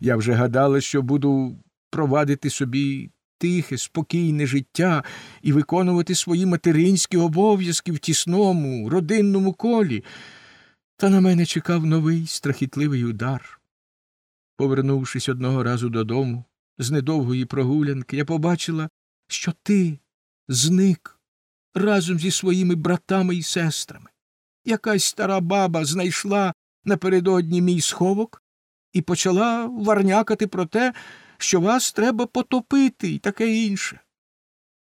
Я вже гадала, що буду провадити собі тихе, спокійне життя і виконувати свої материнські обов'язки в тісному, родинному колі. Та на мене чекав новий страхітливий удар. Повернувшись одного разу додому, з недовгої прогулянки, я побачила, що ти зник разом зі своїми братами і сестрами. Якась стара баба знайшла напередодні мій сховок і почала варнякати про те, що вас треба потопити і таке інше.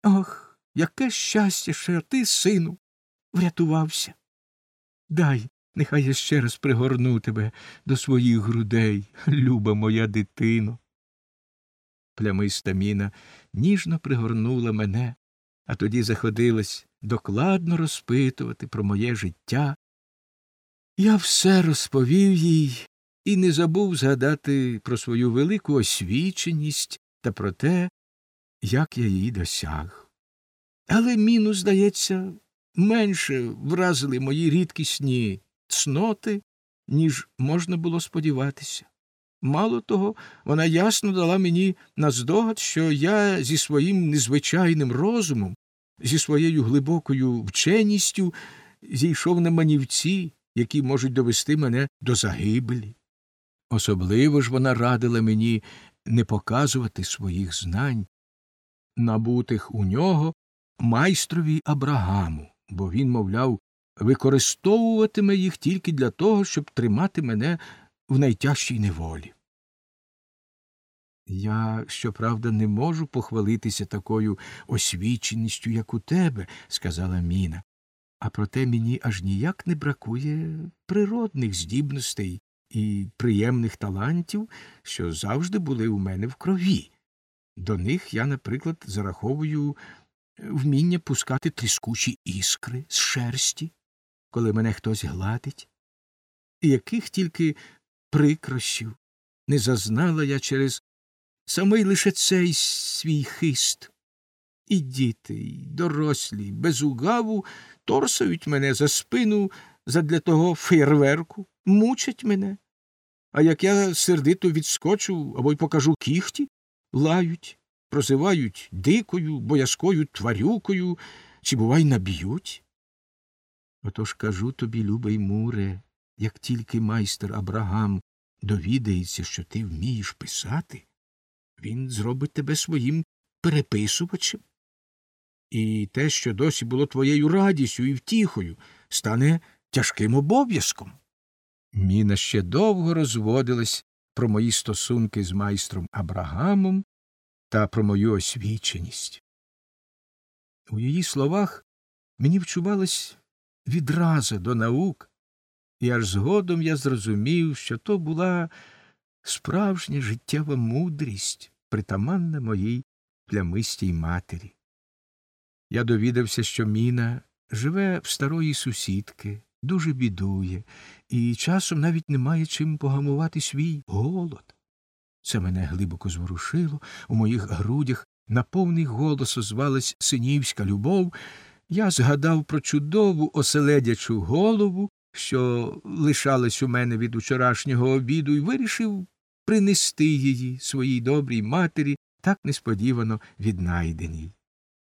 Ох, яке щастя, що ти, сину, врятувався. Дай, нехай я ще раз пригорну тебе до своїх грудей, люба моя дитино. Плямиста міна ніжно пригорнула мене, а тоді заходилась докладно розпитувати про моє життя. Я все розповів їй і не забув згадати про свою велику освіченість та про те, як я її досяг. Але міну, здається, менше вразили мої рідкісні цноти, ніж можна було сподіватися. Мало того, вона ясно дала мені наздогад, що я зі своїм незвичайним розумом, зі своєю глибокою вченістю зійшов на манівці, які можуть довести мене до загибелі. Особливо ж вона радила мені не показувати своїх знань, набутих у нього майстрові Абрагаму, бо він, мовляв, використовуватиме їх тільки для того, щоб тримати мене в найтяжчій неволі. Я, щоправда, не можу похвалитися такою освіченістю, як у тебе, сказала Міна, а проте мені аж ніяк не бракує природних здібностей і приємних талантів, що завжди були у мене в крові. До них я, наприклад, зараховую вміння пускати тріскучі іскри з шерсті, коли мене хтось гладить, і яких тільки прикрощів не зазнала я через самий лише цей свій хист. І діти, і дорослі, без угаву торсають мене за спину задля того фейерверку, мучать мене. А як я сердито відскочу або й покажу кіхті, лають, прозивають дикою, боязкою тварюкою чи, бувай, наб'ють. Отож кажу тобі, любий муре, як тільки майстер Абрагам довідається, що ти вмієш писати, він зробить тебе своїм переписувачем. І те, що досі було твоєю радістю і втіхою, стане тяжким обов'язком. Міна ще довго розводилась про мої стосунки з майстром Абрагамом та про мою освіченість. У її словах мені вчувалась відраза до наук, і аж згодом я зрозумів, що то була справжня життєва мудрість, притаманна моїй плямистій матері. Я довідався, що міна живе в старої сусідки, дуже бідує, і часом навіть не має чим погамувати свій голод. Це мене глибоко зворушило, у моїх грудях на повний голос озвалась синівська любов. Я згадав про чудову оселедячу голову, що лишалась у мене від учорашнього обіду, і вирішив принести її своїй добрій матері, так несподівано віднайденій.